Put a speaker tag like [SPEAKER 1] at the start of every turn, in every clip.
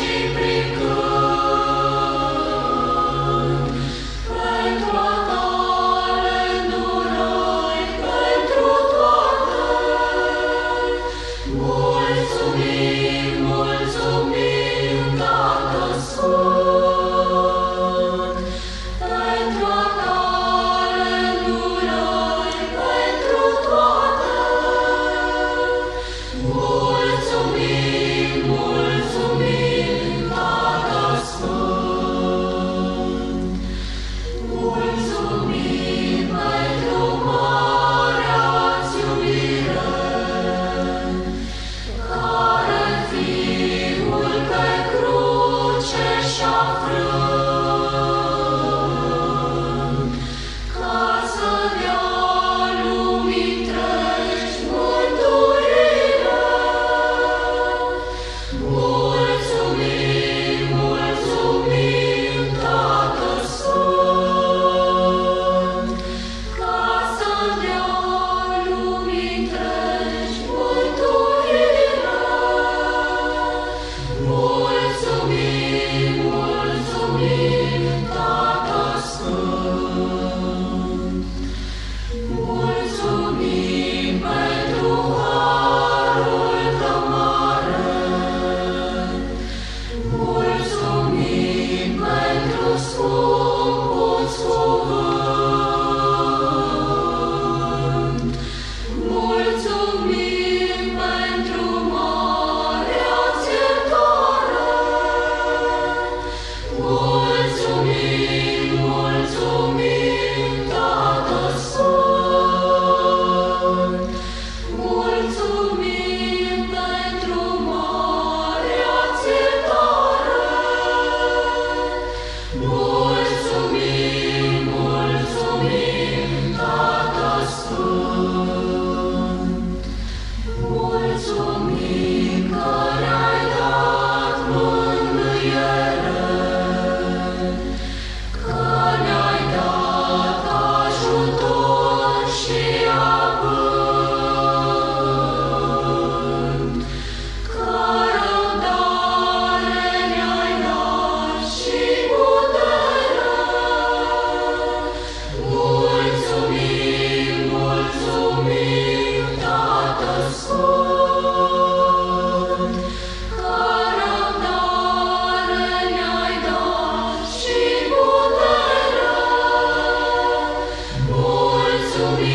[SPEAKER 1] she breathed.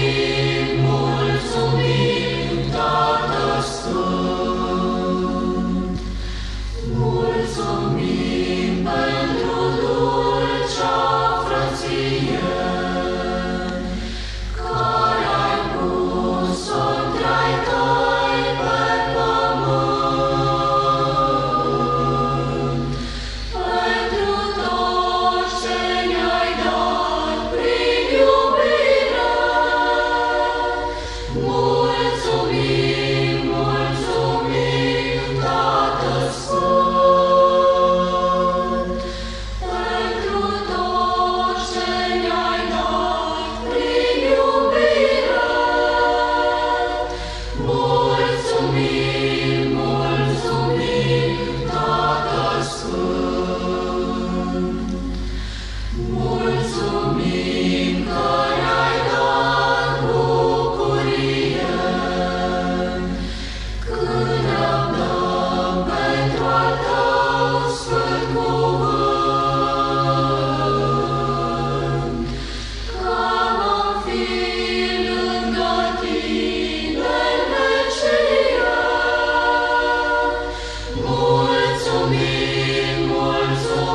[SPEAKER 1] Thank you.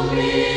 [SPEAKER 1] me.